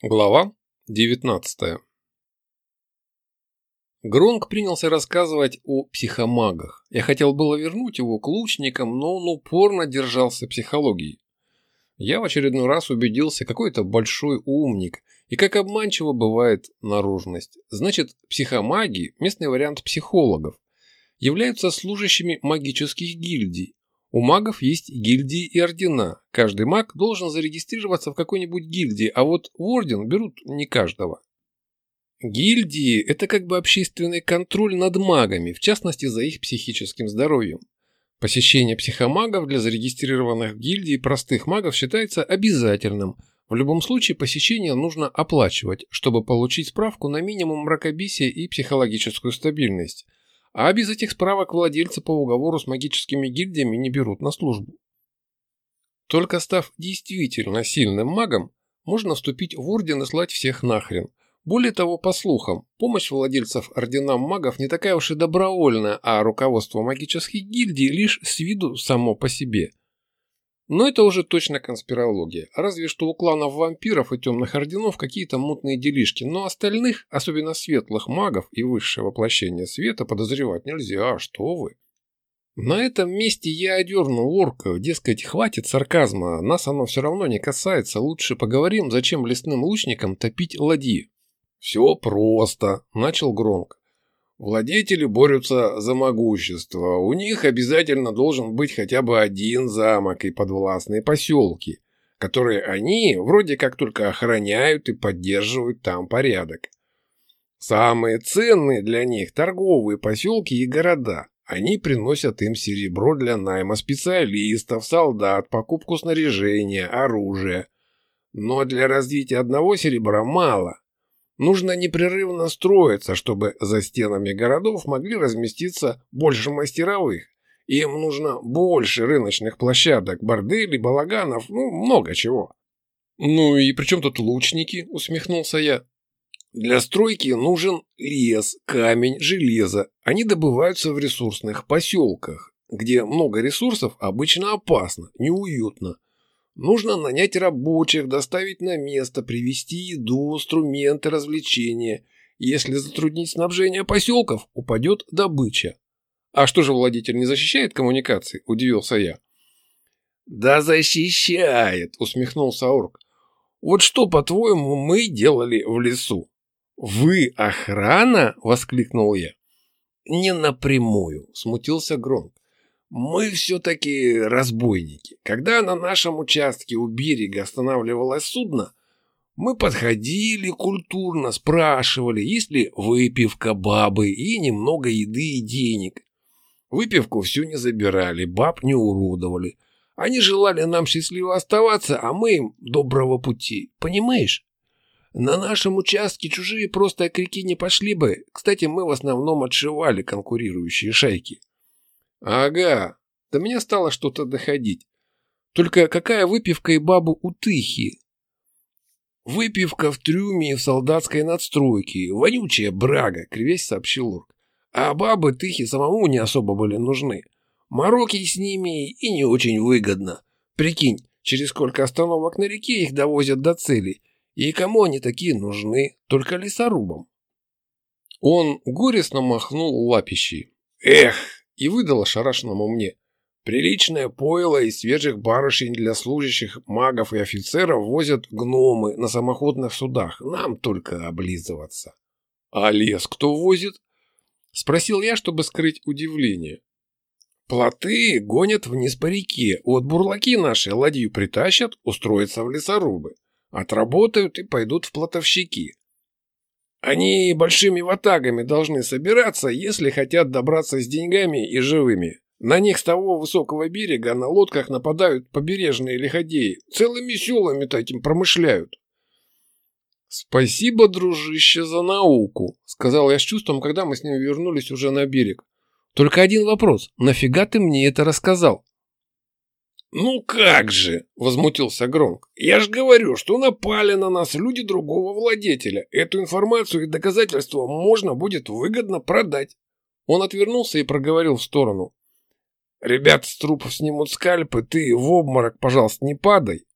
Глава 19 Гронк принялся рассказывать о психомагах. Я хотел было вернуть его к лучникам, но он упорно держался психологии. Я в очередной раз убедился, какой это большой умник, и как обманчиво бывает наружность. Значит, психомаги, местный вариант психологов, являются служащими магических гильдий, у магов есть гильдии и ордена. Каждый маг должен зарегистрироваться в какой-нибудь гильдии, а вот в орден берут не каждого. Гильдии – это как бы общественный контроль над магами, в частности за их психическим здоровьем. Посещение психомагов для зарегистрированных в гильдии простых магов считается обязательным. В любом случае посещение нужно оплачивать, чтобы получить справку на минимум мракобесия и психологическую стабильность – а без этих справок владельцы по уговору с магическими гильдиями не берут на службу. Только став действительно сильным магом, можно вступить в орден и слать всех нахрен. Более того, по слухам, помощь владельцев орденам магов не такая уж и добровольная, а руководство магических гильдий лишь с виду само по себе. Но это уже точно конспирология. Разве что у кланов вампиров и темных орденов какие-то мутные делишки, но остальных, особенно светлых магов и высшее воплощение света, подозревать нельзя, а что вы. На этом месте я одернул орка, дескать, хватит сарказма, нас оно все равно не касается, лучше поговорим, зачем лесным лучникам топить ладьи. «Все просто», – начал Громко. Владетели борются за могущество. У них обязательно должен быть хотя бы один замок и подвластные поселки, которые они вроде как только охраняют и поддерживают там порядок. Самые ценные для них торговые поселки и города. Они приносят им серебро для найма специалистов, солдат, покупку снаряжения, оружия. Но для развития одного серебра мало. Нужно непрерывно строиться, чтобы за стенами городов могли разместиться больше мастеровых. Им нужно больше рыночных площадок, борделей, балаганов, ну, много чего. «Ну и при чем тут лучники?» – усмехнулся я. «Для стройки нужен лес, камень, железо. Они добываются в ресурсных поселках, где много ресурсов обычно опасно, неуютно. Нужно нанять рабочих, доставить на место, привезти еду, инструменты, развлечения. Если затруднить снабжение поселков, упадет добыча. А что же владетель не защищает коммуникации? Удивился я. Да защищает, усмехнулся орк. Вот что, по-твоему, мы делали в лесу? Вы охрана? Воскликнул я. Не напрямую, смутился Гронк. Мы все-таки разбойники. Когда на нашем участке у берега останавливалось судно, мы подходили культурно, спрашивали, есть ли выпивка бабы и немного еды и денег. Выпивку всю не забирали, баб не уродовали. Они желали нам счастливо оставаться, а мы им доброго пути. Понимаешь? На нашем участке чужие просто окрики не пошли бы. Кстати, мы в основном отшивали конкурирующие шайки. Ага, до меня стало что-то доходить. Только какая выпивка и бабу Тыхи? Выпивка в трюме и в солдатской надстройке. Вонючая брага, кривясь сообщил Лурк. А бабы Тыхи самому не особо были нужны. Мороки с ними и не очень выгодно. Прикинь, через сколько остановок на реке их довозят до цели. И кому они такие нужны? Только лесорубам. Он горестно махнул лапищей. Эх, и выдал ошарашенному мне. Приличное пойло и свежих барышень для служащих магов и офицеров возят гномы на самоходных судах. Нам только облизываться. А лес кто возит? Спросил я, чтобы скрыть удивление. Плоты гонят вниз по реке. Вот бурлаки наши ладью притащат, устроятся в лесорубы. Отработают и пойдут в плотовщики. Они большими ватагами должны собираться, если хотят добраться с деньгами и живыми. На них с того высокого берега на лодках нападают побережные лиходеи. Целыми селами таким промышляют. «Спасибо, дружище, за науку», — сказал я с чувством, когда мы с ним вернулись уже на берег. «Только один вопрос. Нафига ты мне это рассказал?» «Ну как же!» – возмутился Гронк. «Я же говорю, что напали на нас люди другого владетеля. Эту информацию и доказательства можно будет выгодно продать». Он отвернулся и проговорил в сторону. «Ребят с трупов снимут скальпы, ты в обморок, пожалуйста, не падай».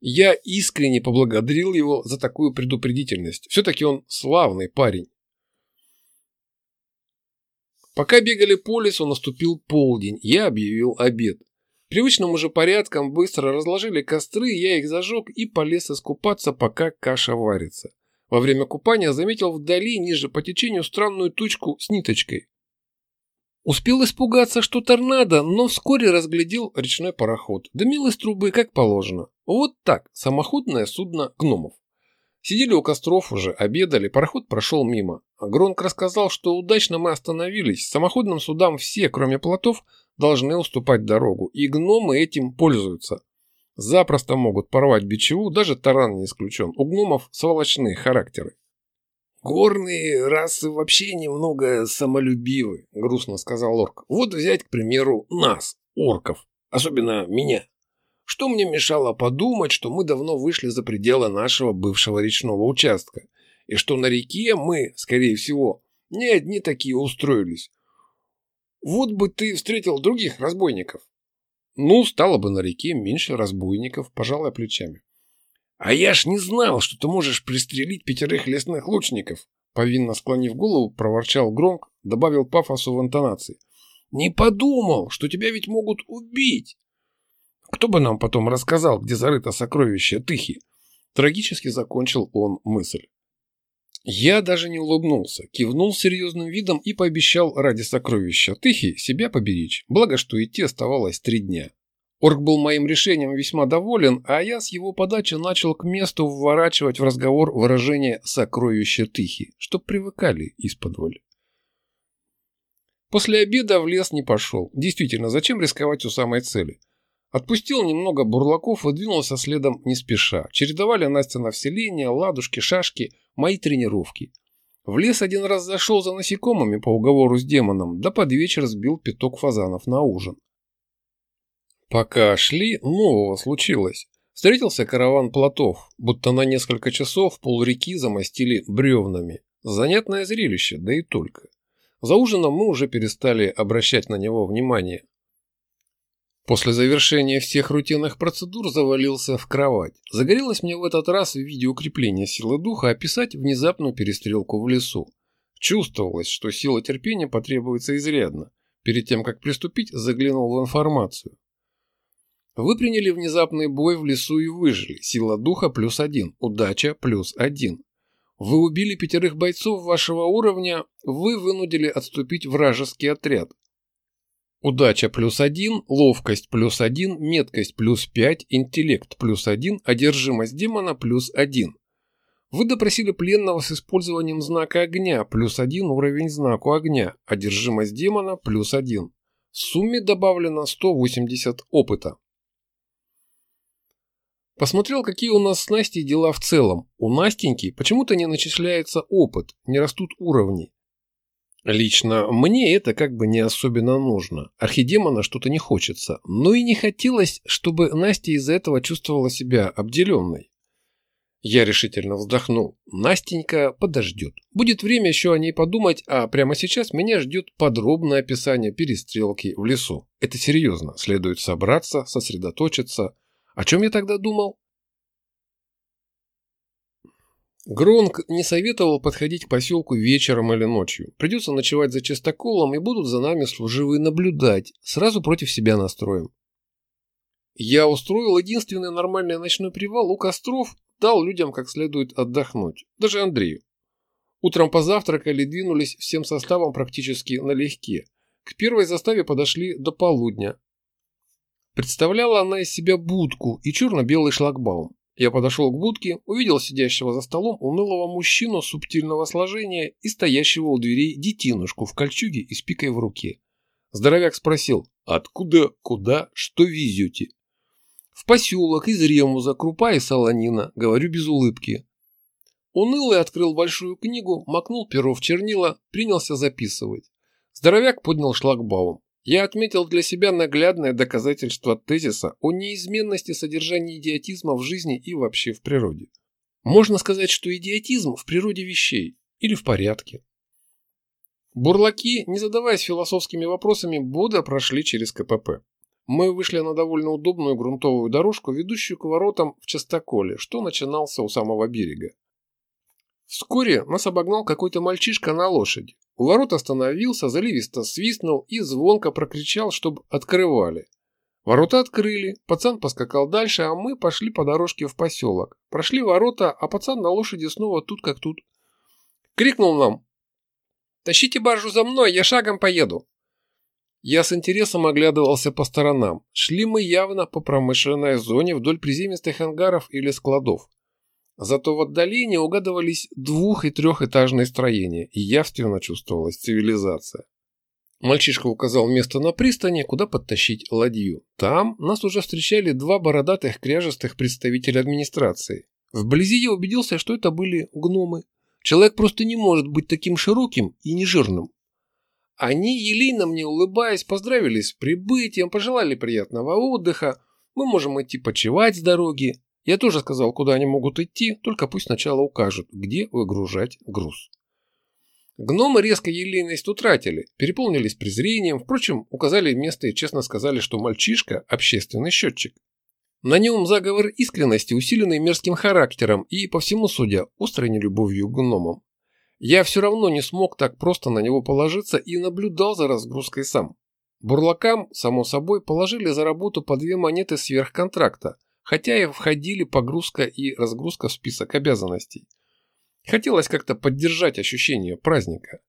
Я искренне поблагодарил его за такую предупредительность. Все-таки он славный парень. Пока бегали по лесу, наступил полдень. Я объявил обед. Привычным уже порядком быстро разложили костры, я их зажег и полез искупаться, пока каша варится. Во время купания заметил вдали, ниже по течению, странную тучку с ниточкой. Успел испугаться, что торнадо, но вскоре разглядел речной пароход. Дымил из трубы, как положено. Вот так, самоходное судно гномов. Сидели у костров уже, обедали, пароход прошел мимо. Гронк рассказал, что удачно мы остановились. Самоходным судам все, кроме плотов, должны уступать дорогу, и гномы этим пользуются. Запросто могут порвать бичеву, даже таран не исключен. У гномов сволочные характеры. «Горные расы вообще немного самолюбивы», — грустно сказал орк. «Вот взять, к примеру, нас, орков, особенно меня. Что мне мешало подумать, что мы давно вышли за пределы нашего бывшего речного участка, и что на реке мы, скорее всего, не одни такие устроились. Вот бы ты встретил других разбойников. Ну, стало бы на реке меньше разбойников, пожалуй, плечами. А я ж не знал, что ты можешь пристрелить пятерых лесных лучников, повинно склонив голову, проворчал Громк, добавил пафосу в интонации. Не подумал, что тебя ведь могут убить. Кто бы нам потом рассказал, где зарыто сокровище Тыхи? Трагически закончил он мысль. Я даже не улыбнулся, кивнул серьезным видом и пообещал ради сокровища Тыхи себя поберечь, благо что идти оставалось три дня. Орк был моим решением весьма доволен, а я с его подачи начал к месту вворачивать в разговор выражение «сокровище Тыхи», чтоб привыкали из-под После обеда в лес не пошел. Действительно, зачем рисковать у самой цели? Отпустил немного бурлаков и двинулся следом не спеша. Чередовали Настя на вселение, ладушки, шашки, мои тренировки. В лес один раз зашел за насекомыми по уговору с демоном, да под вечер сбил пяток фазанов на ужин. Пока шли, нового случилось. Встретился караван плотов, будто на несколько часов пол реки замостили бревнами. Занятное зрелище, да и только. За ужином мы уже перестали обращать на него внимание. После завершения всех рутинных процедур завалился в кровать. Загорелось мне в этот раз в виде укрепления силы духа описать внезапную перестрелку в лесу. Чувствовалось, что сила терпения потребуется изрядно. Перед тем, как приступить, заглянул в информацию. Вы приняли внезапный бой в лесу и выжили. Сила духа плюс один, удача плюс один. Вы убили пятерых бойцов вашего уровня, вы вынудили отступить вражеский отряд. Удача плюс один, ловкость плюс один, меткость плюс пять, интеллект плюс один, одержимость демона плюс один. Вы допросили пленного с использованием знака огня плюс один уровень знаку огня, одержимость демона плюс один. В сумме добавлено 180 опыта. Посмотрел, какие у нас с Настей дела в целом. У Настеньки почему-то не начисляется опыт, не растут уровни. Лично мне это как бы не особенно нужно. Архидемона что-то не хочется. Но и не хотелось, чтобы Настя из-за этого чувствовала себя обделенной. Я решительно вздохнул. Настенька подождет. Будет время еще о ней подумать, а прямо сейчас меня ждет подробное описание перестрелки в лесу. Это серьезно. Следует собраться, сосредоточиться. О чем я тогда думал? Гронк не советовал подходить к поселку вечером или ночью. Придется ночевать за чистоколом и будут за нами служивые наблюдать. Сразу против себя настроим. Я устроил единственный нормальный ночной привал у костров, дал людям как следует отдохнуть. Даже Андрею. Утром позавтракали, двинулись всем составом практически налегке. К первой заставе подошли до полудня. Представляла она из себя будку и черно-белый шлагбаум. Я подошел к будке, увидел сидящего за столом унылого мужчину субтильного сложения и стоящего у дверей детинушку в кольчуге и с пикой в руке. Здоровяк спросил, откуда, куда, что везете? В поселок из Ремуза, крупа и солонина, говорю без улыбки. Унылый открыл большую книгу, макнул перо в чернила, принялся записывать. Здоровяк поднял шлагбаум. Я отметил для себя наглядное доказательство тезиса о неизменности содержания идиотизма в жизни и вообще в природе. Можно сказать, что идиотизм в природе вещей или в порядке. Бурлаки, не задаваясь философскими вопросами, бодро прошли через КПП. Мы вышли на довольно удобную грунтовую дорожку, ведущую к воротам в частоколе, что начинался у самого берега. Вскоре нас обогнал какой-то мальчишка на лошади. У ворот остановился, заливисто свистнул и звонко прокричал, чтобы открывали. Ворота открыли, пацан поскакал дальше, а мы пошли по дорожке в поселок. Прошли ворота, а пацан на лошади снова тут как тут. Крикнул нам. «Тащите баржу за мной, я шагом поеду!» Я с интересом оглядывался по сторонам. Шли мы явно по промышленной зоне вдоль приземистых ангаров или складов. Зато в отдалении угадывались двух- и трехэтажные строения, и явственно чувствовалась цивилизация. Мальчишка указал место на пристани, куда подтащить ладью. Там нас уже встречали два бородатых кряжестых представителя администрации. Вблизи я убедился, что это были гномы. Человек просто не может быть таким широким и нежирным. Они, елейно мне улыбаясь, поздравили с прибытием, пожелали приятного отдыха. Мы можем идти почевать с дороги. Я тоже сказал, куда они могут идти, только пусть сначала укажут, где выгружать груз. Гномы резко елейность утратили, переполнились презрением, впрочем, указали место и честно сказали, что мальчишка – общественный счетчик. На нем заговор искренности, усиленный мерзким характером и, по всему судя, острой нелюбовью к гномам. Я все равно не смог так просто на него положиться и наблюдал за разгрузкой сам. Бурлакам, само собой, положили за работу по две монеты сверхконтракта, хотя и входили погрузка и разгрузка в список обязанностей. Хотелось как-то поддержать ощущение праздника.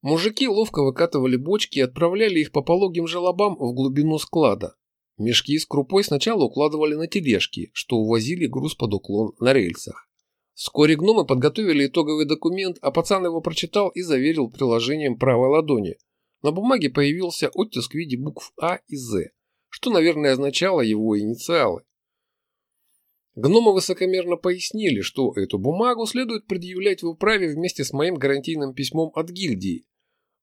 Мужики ловко выкатывали бочки и отправляли их по пологим желобам в глубину склада. Мешки с крупой сначала укладывали на тележки, что увозили груз под уклон на рельсах. Вскоре гномы подготовили итоговый документ, а пацан его прочитал и заверил приложением правой ладони. На бумаге появился оттиск в виде букв А и З, что, наверное, означало его инициалы. Гномы высокомерно пояснили, что эту бумагу следует предъявлять в управе вместе с моим гарантийным письмом от гильдии.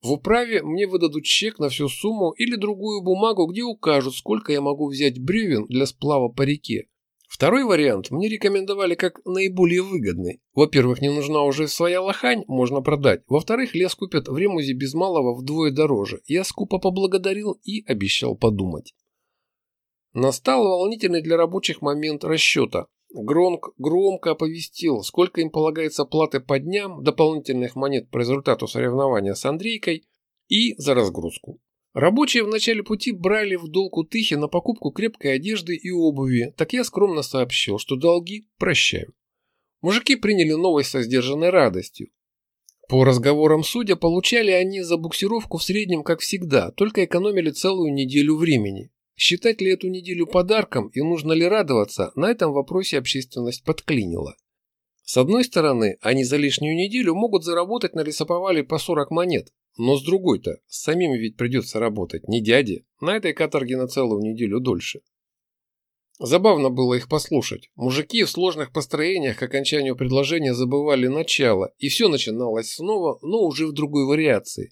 В управе мне выдадут чек на всю сумму или другую бумагу, где укажут, сколько я могу взять бревен для сплава по реке, Второй вариант мне рекомендовали как наиболее выгодный. Во-первых, не нужна уже своя лохань, можно продать. Во-вторых, лес купят в ремузе без малого вдвое дороже. Я скупо поблагодарил и обещал подумать. Настал волнительный для рабочих момент расчета. Гронк громко оповестил, сколько им полагается платы по дням, дополнительных монет по результату соревнования с Андрейкой и за разгрузку. Рабочие в начале пути брали в долг у Тыхи на покупку крепкой одежды и обуви, так я скромно сообщил, что долги прощаю. Мужики приняли новость со сдержанной радостью. По разговорам судя, получали они за буксировку в среднем как всегда, только экономили целую неделю времени. Считать ли эту неделю подарком и нужно ли радоваться, на этом вопросе общественность подклинила. С одной стороны, они за лишнюю неделю могут заработать на лесоповале по 40 монет, но с другой-то, самим ведь придется работать, не дяде, на этой каторге на целую неделю дольше. Забавно было их послушать. Мужики в сложных построениях к окончанию предложения забывали начало, и все начиналось снова, но уже в другой вариации.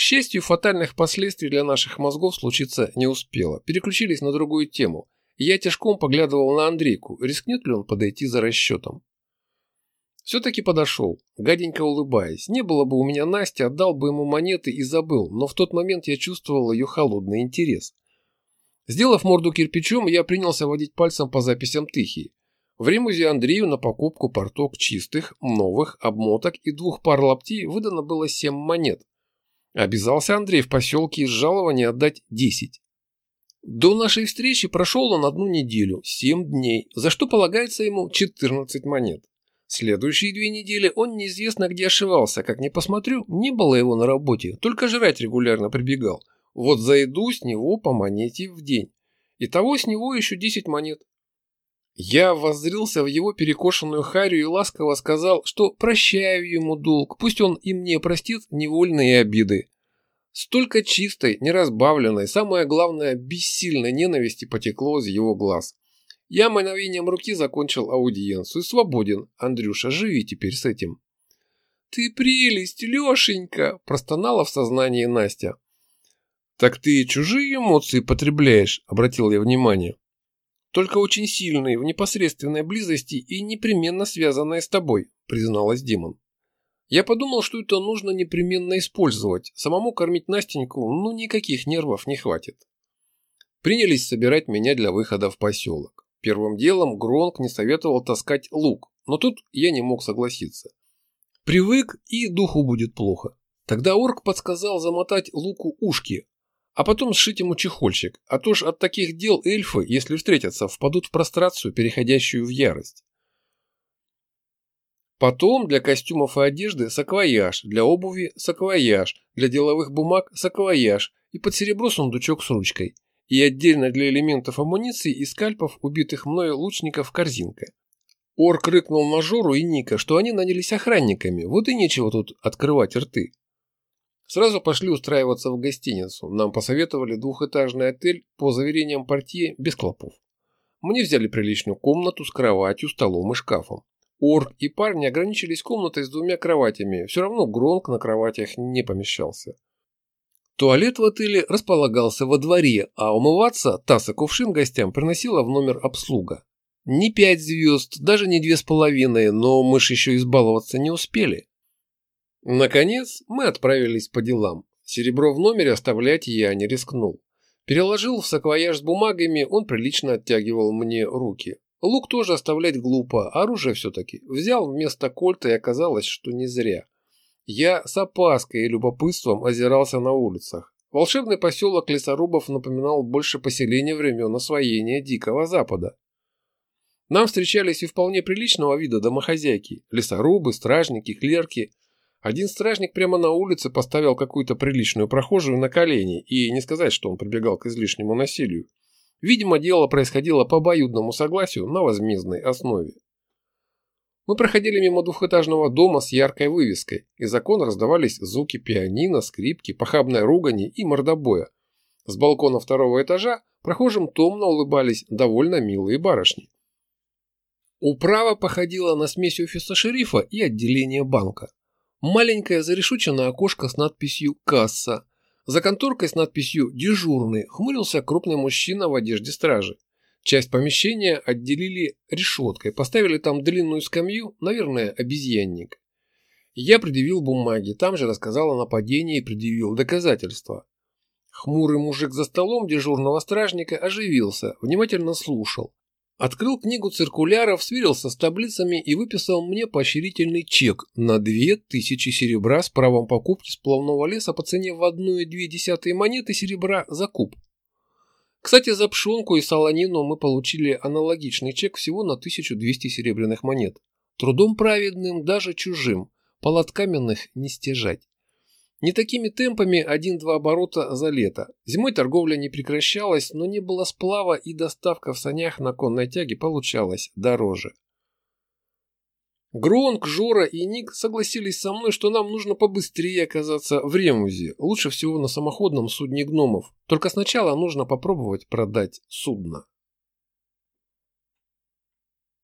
К счастью, фатальных последствий для наших мозгов случиться не успело. Переключились на другую тему. я тяжком поглядывал на Андрейку, рискнет ли он подойти за расчетом. Все-таки подошел, гаденько улыбаясь. Не было бы у меня Насти, отдал бы ему монеты и забыл, но в тот момент я чувствовал ее холодный интерес. Сделав морду кирпичом, я принялся водить пальцем по записям Тыхи. В ремузе Андрею на покупку порток чистых, новых, обмоток и двух пар лаптей выдано было семь монет. Обязался Андрей в поселке из жалования отдать десять. До нашей встречи прошел он одну неделю, семь дней, за что полагается ему четырнадцать монет. Следующие две недели он неизвестно где ошивался, как ни посмотрю, не было его на работе, только жрать регулярно прибегал. Вот зайду с него по монете в день. Итого с него еще десять монет. Я воззрился в его перекошенную харю и ласково сказал, что прощаю ему долг, пусть он и мне простит невольные обиды. Столько чистой, неразбавленной, самое главное, бессильной ненависти потекло из его глаз. Я мановением руки закончил аудиенцию. Свободен. Андрюша, живи теперь с этим. Ты прелесть, Лешенька, простонала в сознании Настя. Так ты чужие эмоции потребляешь, обратил я внимание. Только очень сильные, в непосредственной близости и непременно связанные с тобой, призналась Димон. Я подумал, что это нужно непременно использовать. Самому кормить Настеньку, ну, никаких нервов не хватит. принялись собирать меня для выхода в поселок. Первым делом Гронк не советовал таскать лук, но тут я не мог согласиться. Привык и духу будет плохо. Тогда орк подсказал замотать луку ушки, а потом сшить ему чехольчик, а то ж от таких дел эльфы, если встретятся, впадут в прострацию, переходящую в ярость. Потом для костюмов и одежды саквояж, для обуви саквояж, для деловых бумаг саквояж и под серебро сундучок с ручкой. И отдельно для элементов амуниции и скальпов убитых мною лучников корзинка. Орк рыкнул на Жору и Ника, что они нанялись охранниками, вот и нечего тут открывать рты. Сразу пошли устраиваться в гостиницу. Нам посоветовали двухэтажный отель по заверениям портье без клопов. Мне взяли приличную комнату с кроватью, столом и шкафом. Орк и парни ограничились комнатой с двумя кроватями, все равно Гронк на кроватях не помещался. Туалет в отеле располагался во дворе, а умываться таз и кувшин гостям приносила в номер обслуга. Не пять звезд, даже не две с половиной, но мы ж еще избаловаться не успели. Наконец мы отправились по делам. Серебро в номере оставлять я не рискнул. Переложил в саквояж с бумагами, он прилично оттягивал мне руки. Лук тоже оставлять глупо, оружие все-таки. Взял вместо кольта и оказалось, что не зря. Я с опаской и любопытством озирался на улицах. Волшебный поселок лесорубов напоминал больше поселения времен освоения Дикого Запада. Нам встречались и вполне приличного вида домохозяйки. Лесорубы, стражники, клерки. Один стражник прямо на улице поставил какую-то приличную прохожую на колени, и не сказать, что он прибегал к излишнему насилию. Видимо, дело происходило по обоюдному согласию на возмездной основе. Мы проходили мимо двухэтажного дома с яркой вывеской. Из окон раздавались звуки пианино, скрипки, похабной ругани и мордобоя. С балкона второго этажа прохожим томно улыбались довольно милые барышни. Управа походила на смесь офиса шерифа и отделения банка. Маленькое зарешученное окошко с надписью «Касса», за конторкой с надписью «Дежурный» хмурился крупный мужчина в одежде стражи. Часть помещения отделили решеткой, поставили там длинную скамью, наверное, обезьянник. Я предъявил бумаги, там же рассказал о нападении и предъявил доказательства. Хмурый мужик за столом дежурного стражника оживился, внимательно слушал. Открыл книгу циркуляров, сверился с таблицами и выписал мне поощрительный чек на 2000 серебра с правом покупки сплавного леса по цене в 1,2 монеты серебра за куб. Кстати, за пшенку и солонину мы получили аналогичный чек всего на 1200 серебряных монет. Трудом праведным, даже чужим, палат каменных не стяжать. Не такими темпами один-два оборота за лето. Зимой торговля не прекращалась, но не было сплава и доставка в санях на конной тяге получалась дороже. Гронк, Жора и Ник согласились со мной, что нам нужно побыстрее оказаться в Ремузе, лучше всего на самоходном судне гномов. Только сначала нужно попробовать продать судно.